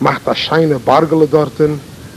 macht das scheine Bargele dorten.